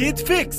जीत fix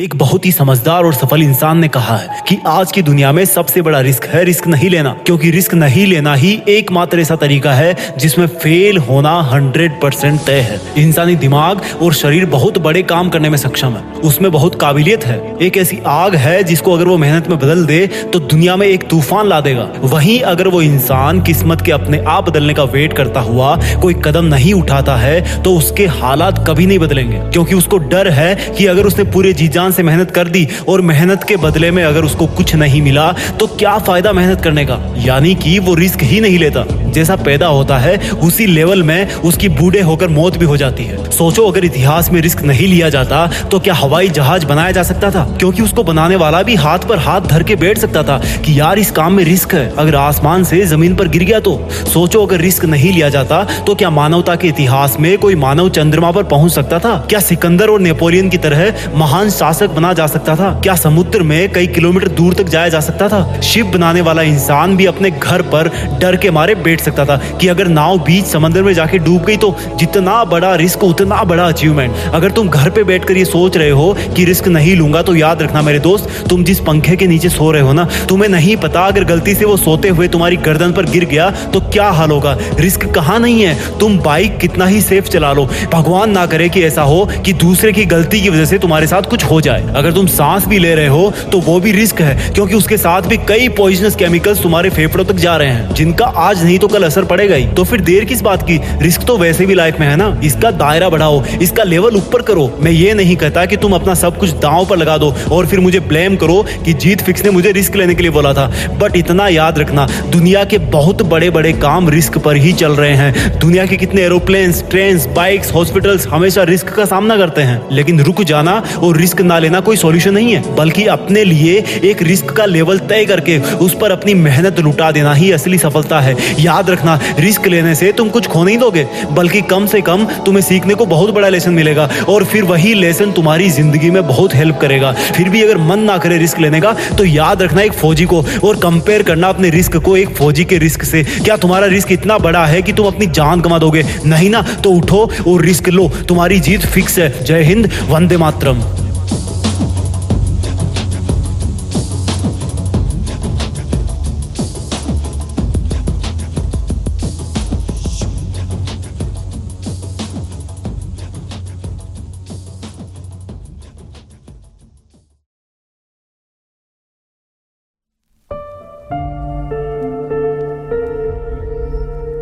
एक बहुत ही समझदार और सफल इंसान ने कहा है कि आज की दुनिया में सबसे बड़ा रिस्क है रिस्क नहीं लेना, क्योंकि रिस्क नहीं लेना ही एकमात्र ऐसा तरीका है जिसमें फेल होना हंड्रेड परसेंट तय है। इंसानी दिमाग और शरीर बहुत बड़े काम करने में सक्षम है। उसमें बहुत काबिलियत है। एक ऐसी आग है जिसको अगर वो मेहनत में बदल दे तो दुनिया में एक तूफ़ान ला देगा। वहीं अगर वो इंसान किस्मत के अपने आप बदलने का वेट करता हुआ कोई कदम नहीं उठाता है तो उसके हालात कभी नहीं बदलेंगे, क्योंकि उसको डर है कि अगर उसने पूरे जी जान से मेहनत कर दी और मेहनत के बदले में अगर उसको कुछ नहीं मिला तो क्या फ़ायदा मेहनत करने का? यानी कि वो रिस्क ही नहीं लेता। जैसा पैदा होता है, उसी लेवल में उसकी बूढ़े होकर मौत भी हो जाती है। सोचो, अगर इतिहास में रिस्क नहीं लिया जाता तो क्या हवाई जहाज़ बनाया जा सकता था? क्योंकि उसको बनाने वाला भी हाथ पर हाथ धर के बैठ सकता था कि यार, इस काम में रिस्क है। अगर आसमान से ज़मीन पर गिर गया तो? सोचो, अगर रिस्क नहीं लिया जाता तो क्या मानवता के इतिहास में कोई मानव चंद्रमा पर पहुँच सकता था? क्या सिकंदर और नेपोलियन की तरह महान शासक बना जा सकता था? क्या समुद्र में कई किलोमीटर दूर तक जाया जा सकता था? शिप बनाने वाला इंसान भी अपने घर पर डर के मारे बैठ सकता था कि अगर नाव बीच समंदर में जाके डूब गई तो जितना बड़ा रिस्क, उतना बड़ा अचीवमेंट अगर तुम घर पे बैठकर ये सोच रहे हो कि रिस्क नहीं लूँगा तो याद रखना मेरे दोस्त, तुम जिस पंखे के नीचे सो रहे हो ना, तुम्हें नहीं पता अगर गलती से वो सोते हुए तुम्हारी गर्दन पर गिर गया तो क्या हाल होगा? रिस्क कहाँ नहीं है? तुम बाइक कितना ही सेफ़ चला लो। भगवान ना करे कि ऐसा हो कि दूसरे की गलती की वजह से तुम्हारे साथ कुछ हो जाए। अगर तुम सांस भी ले रहे हो तो वो भी रिस्क है, क्योंकि उसके साथ भी कई पॉइजनस केमिकल्स तुम्हारे फेफड़ों तक जा रहे हैं, जिनका आज नहीं तो कल असर पड़ेगा ही। तो फिर देर किस बात की? रिस्क तो वैसे भी लाइफ में है ना? इसका दायरा बढ़ाओ, इसका लेवल ऊपर करो। मैं ये नहीं कहता कि तुम अपना सब कुछ दांव पर लगा दो और फिर मुझे ब्लेम करो कि जीत फिक्स ने मुझे रिस्क लेने के लिए बोला था। बट इतना याद रखना, दुनिया के बहुत बड़े बड़े काम रिस्क पर ही चल रहे हैं। दुनिया के कितने एरोप्लेन ट्रेन बाइक्स, हॉस्पिटल्स हमेशा रिस्क का सामना करते हैं। लेकिन रुक जाना और रिस्क ना लेना कोई सोल्यूशन नहीं है। बल्कि अपने लिए एक रिस्क का लेवल तय करके उस पर अपनी मेहनत लुटा देना ही असली सफलता है। याद रखना। रिस्क लेने से तुम कुछ खो नहीं दोगे, बल्कि कम से कम तुम्हें सीखने को बहुत बड़ा लेसन मिलेगा और फिर वही लेसन तुम्हारी ज़िंदगी में बहुत हेल्प करेगा। फिर भी अगर मन ना करे रिस्क लेने का तो याद रखना एक फौजी को और कंपेयर करना अपने रिस्क को एक फौजी के रिस्क से। क्या तुम्हारा रिस्क इतना बड़ा है कि तुम अपनी जान कमा दोगे? नहीं ना तो उठो और रिस्क लो। तुम्हारी जीत फिक्स है। जय हिंद, वंदे मातरम।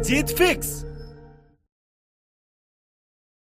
जीत फिक्स